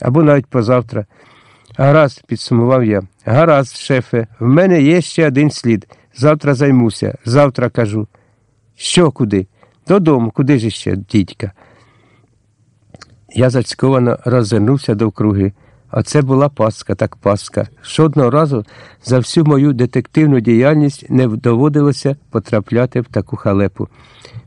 або навіть позавтра. Гаразд, підсумував я. Гаразд, шефе, в мене є ще один слід. Завтра займуся, завтра кажу. Що куди? Додому, куди ж ще, дідька? Я зацьковано розвернувся довкруги. А це була пастка, так пастка. Жодного разу за всю мою детективну діяльність не доводилося потрапляти в таку халепу.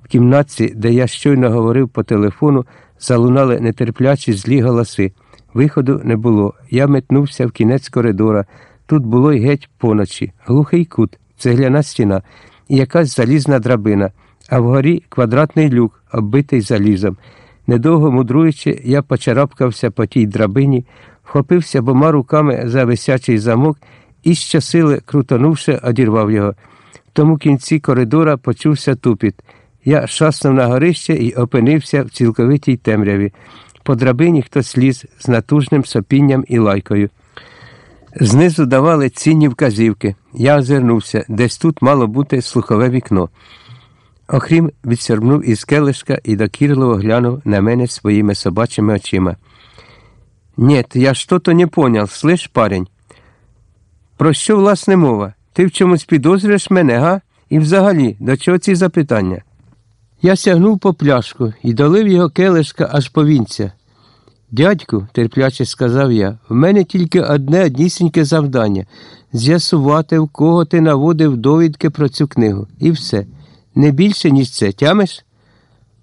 В кімнатці, де я щойно говорив по телефону, залунали нетерплячі злі голоси. Виходу не було. Я метнувся в кінець коридора. Тут було й геть поночі, глухий кут, цегляна стіна і якась залізна драбина, а вгорі квадратний люк, оббитий залізом. Недовго мудруючи, я почарапкався по тій драбині, вхопився обома руками за висячий замок і щосили, крутонувши, одірвав його. В тому кінці коридора почувся тупіт. Я шаснув на горище і опинився в цілковитій темряві. По драбині хтось ліз з натужним сопінням і лайкою. Знизу давали цінні вказівки. Я озирнувся, десь тут мало бути слухове вікно. Охрім відсербнув із келишка і докірливо глянув на мене своїми собачими очима. Нет, я что-то не понял, слышь, парень? Про що, власне, мова? Ти в чомусь підозрюєш мене, га? І взагалі, до чого ці запитання? Я сягнув по пляшку і долив його келишка аж по вінця. Дядьку, терпляче сказав я, в мене тільки одне однісіньке завдання з'ясувати, в кого ти наводив довідки про цю книгу. І все. Не більше, ніж це, тямиш?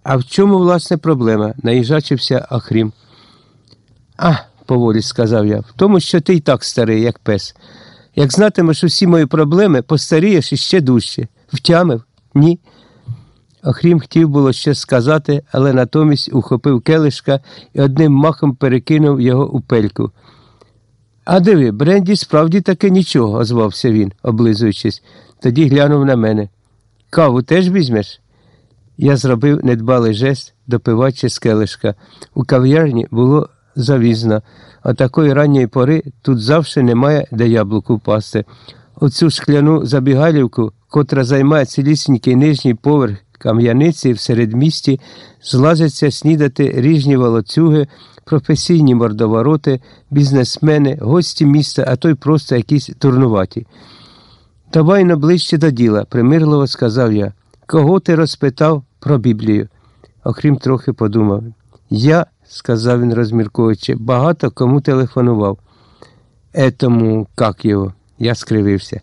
А в чому, власне, проблема? наїжачився Ахрім. А, поволі сказав я, в тому, що ти й так старий, як пес. Як знатимеш усі мої проблеми, постарієш іще дужче. Втямив? Ні. Охрім хотів було щось сказати, але натомість ухопив келишка і одним махом перекинув його у пельку. А диви, Бренді справді таки нічого, озвався він, облизуючись, тоді глянув на мене. Каву теж візьмеш? Я зробив недбалий жест, допиваючи з келишка. У кав'ярні було завізно, а такої ранньої пори тут завжди немає де яблуку впасти. Оцю шкляну забігалівку, котра займає цілісінький нижній поверх кам'яниці в середмісті, злазяться снідати ріжні волоцюги, професійні мордовороти, бізнесмени, гості міста, а то й просто якісь турнуваті. Давай на ближче до діла, примирливо сказав я. Кого ти розпитав про Біблію? Окрім трохи подумав. Я, сказав він, розмірковуючи, багато кому телефонував. Етому, як його, я скривився.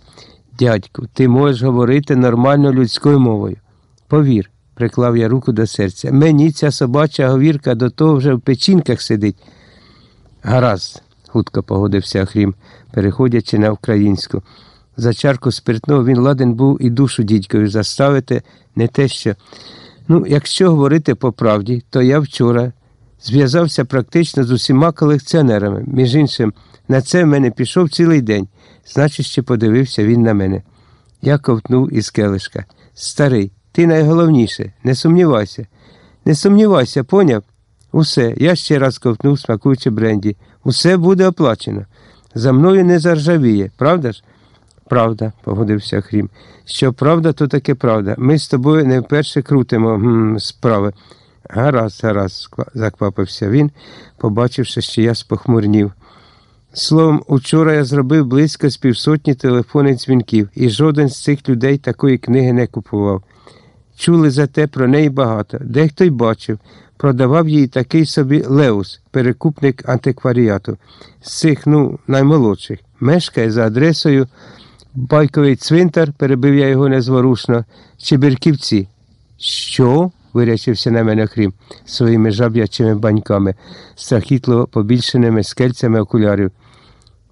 Дядьку, ти можеш говорити нормально людською мовою. Повір, приклав я руку до серця. Мені ця собача говірка до того вже в печінках сидить. Гаразд, хутко погодився Ахрім, переходячи на українську. За чарку спиртного він ладен був і душу дідькові заставити, не те що. Ну, якщо говорити по правді, то я вчора зв'язався практично з усіма колекціонерами. Між іншим, на це в мене пішов цілий день, значить, ще подивився він на мене. Я ковтнув із келишка. Старий, ти найголовніше, не сумнівайся. Не сумнівайся, поняв? Усе, я ще раз ковтнув, смакуючи бренді. Усе буде оплачено. За мною не заржавіє, правда ж? Правда, погодився Хрім. Що правда, то таке правда. Ми з тобою не вперше крутимо м, справи. Гаразд, гаразд, заквапився він, побачивши, що я спохмурнів. Словом, учора я зробив близько з півсотні телефонних дзвінків, і жоден з цих людей такої книги не купував. Чули за те про неї багато. Дехто й бачив, продавав їй такий собі Леус, перекупник антикваріату, з цих, ну, наймолодших. Мешкає за адресою Байковий цвинтар, перебив я його незворушно, Чебірківці. Що? вирячився на мене Хрім своїми жаб'ячими баньками, страхітливо побільшеними скельцями окулярів.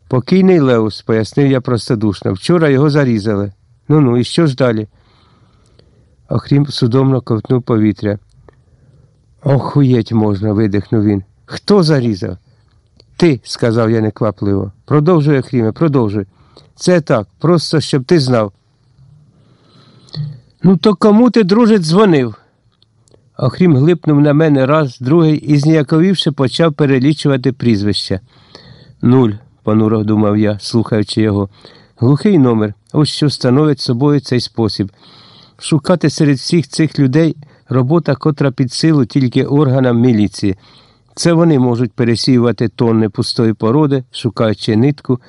Покійний Леус, пояснив я простодушно. Вчора його зарізали. Ну ну, і що ж далі? Охрім судомно ковтнув повітря. Охуєть можна, видихнув він. Хто зарізав? Ти, сказав я неквапливо. Продовжуй, Охріме, продовжуй. Це так, просто щоб ти знав. Ну, то кому ти, друже, дзвонив? Охрім глипнув на мене раз, другий і, зніяковівши, почав перелічувати прізвища. Нуль, понуро думав я, слухаючи його. Глухий номер, ось що становить собою цей спосіб. Шукати серед всіх цих людей робота, котра під силу тільки органам міліції. Це вони можуть пересіювати тонни пустої породи, шукаючи нитку,